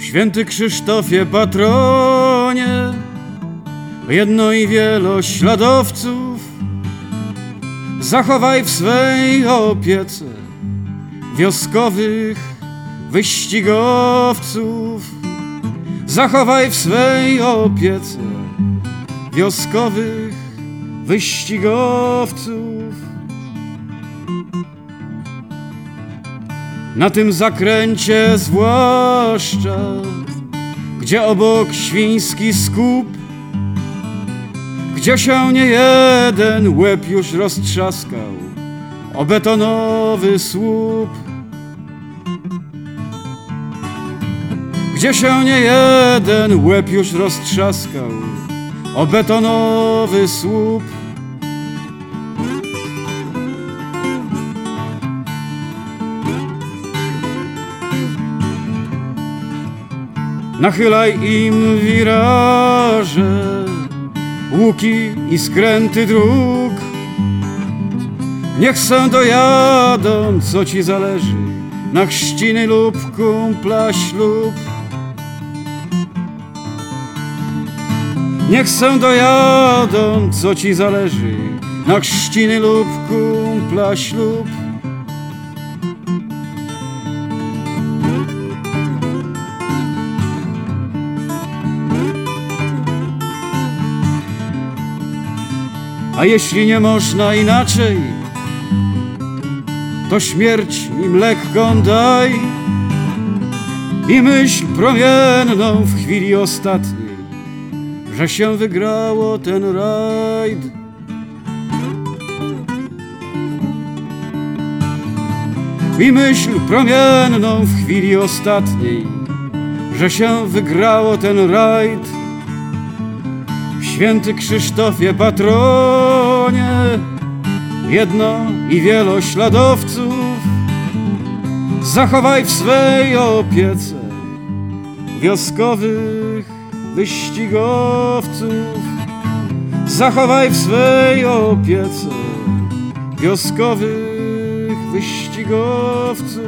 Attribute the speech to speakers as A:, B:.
A: Święty Krzysztofie patronie, jedno i wielo śladowców, zachowaj w swej opiece wioskowych wyścigowców. Zachowaj w swej opiece wioskowych wyścigowców. Na tym zakręcie zwłaszcza, gdzie obok świński skup, gdzie się nie jeden łeb już roztrzaskał o betonowy słup. Gdzie się nie jeden łeb już roztrzaskał o betonowy słup. Nachylaj im wiraże, łuki i skręty dróg. Niech se dojadą, co ci zależy, na chrzciny lub kumpla ślub. Niech se dojadą, co ci zależy, na chrzciny lub kumpla ślub. A jeśli nie można inaczej, to śmierć im lekką daj i myśl promienną w chwili ostatniej, że się wygrało ten rajd. I myśl promienną w chwili ostatniej, że się wygrało ten rajd. Święty Krzysztofie patronie, jedno i wielo śladowców, zachowaj w swej opiece wioskowych wyścigowców. Zachowaj w swej opiece wioskowych wyścigowców.